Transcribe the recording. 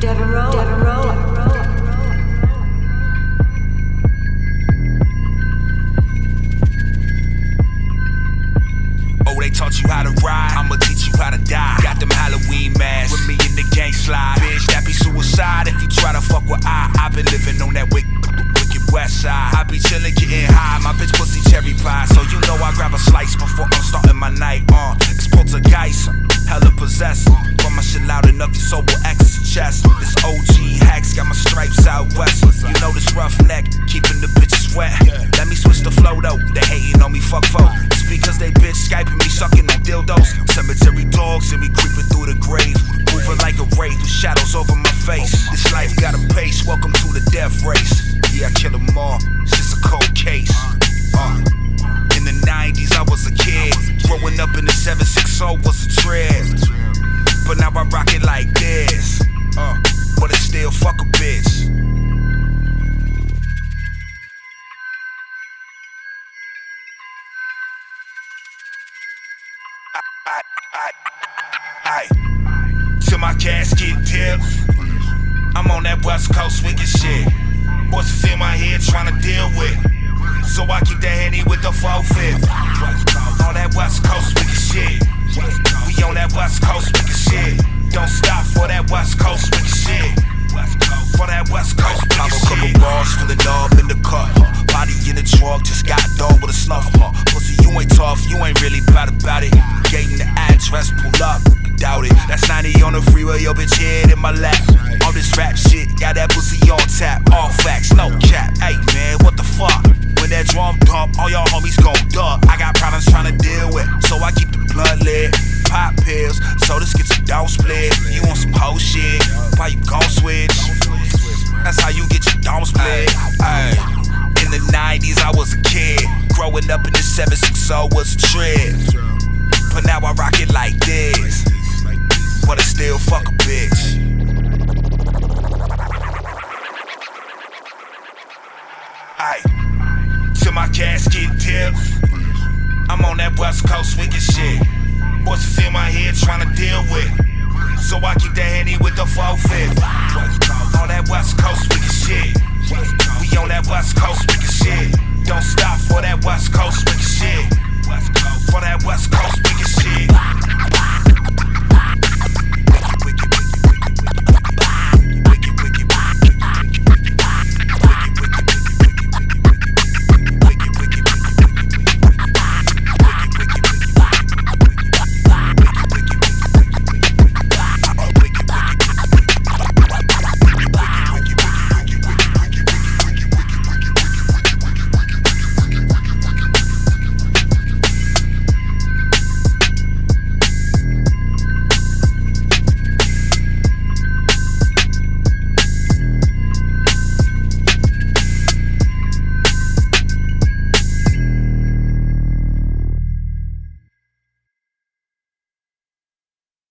Devereaux. Devereaux. Oh, they taught you how to ride. I'ma teach you how to die. Got them Halloween masks with me in the gang slide. Bitch, that be suicide if you try to fuck with I. i been living on that wicked, wicked west. I be chillin', getting high. My bitch pussy cherry pie. So you know I grab a slice before I'm starting my night. Uh, it's poltergeist, hella possessed. Run my shit loud enough, your soul OG hacks got my stripes out west. You know this rough neck, keeping the bitches wet. Let me switch the flow though. They hating on me, fuck folk. It's because they bitch skyping me, sucking on dildos. Cemetery dogs and we creeping through the grave. Moving like a wraith with shadows over my face. This life got a pace. Welcome to the death race. Yeah, I kill them all. It's just a cold case. I, I, I, till my casket tips. I'm on that West Coast wicked shit. Voices in my head trying to deal with. So I keep that handy with the 4 fifth. On that West Coast wicked shit. We on that West Coast wicked shit. Don't stop for that West Coast wicked shit. For that West Coast wicked Pop a shit. couple bars for the knob in the cup. Body in the trunk, just got done with a snuff. Huh? Pussy, you ain't tough, you ain't really bad about it. Gave the address, pull up. Doubt it. That's 90 on the freeway, your bitch head in my lap. All this rap shit, got that pussy on tap. All facts, no cap. Hey man, what the fuck? When that drum dump, all y'all homies gon' duck. I got problems trying to deal with, so I keep the blood lit. Pop pills, so this gets a don't split. You want some hoe shit? Why you gon' switch? That's how you get your dome split. Ay. In the 90s, I was a kid. Growing up in the 760 was a trip. But now I rock it like this. But I still fuck a bitch. Ay. Till my casket tips. I'm on that West Coast wicked shit. Voices in my head trying to deal with. So I keep that handy with the 4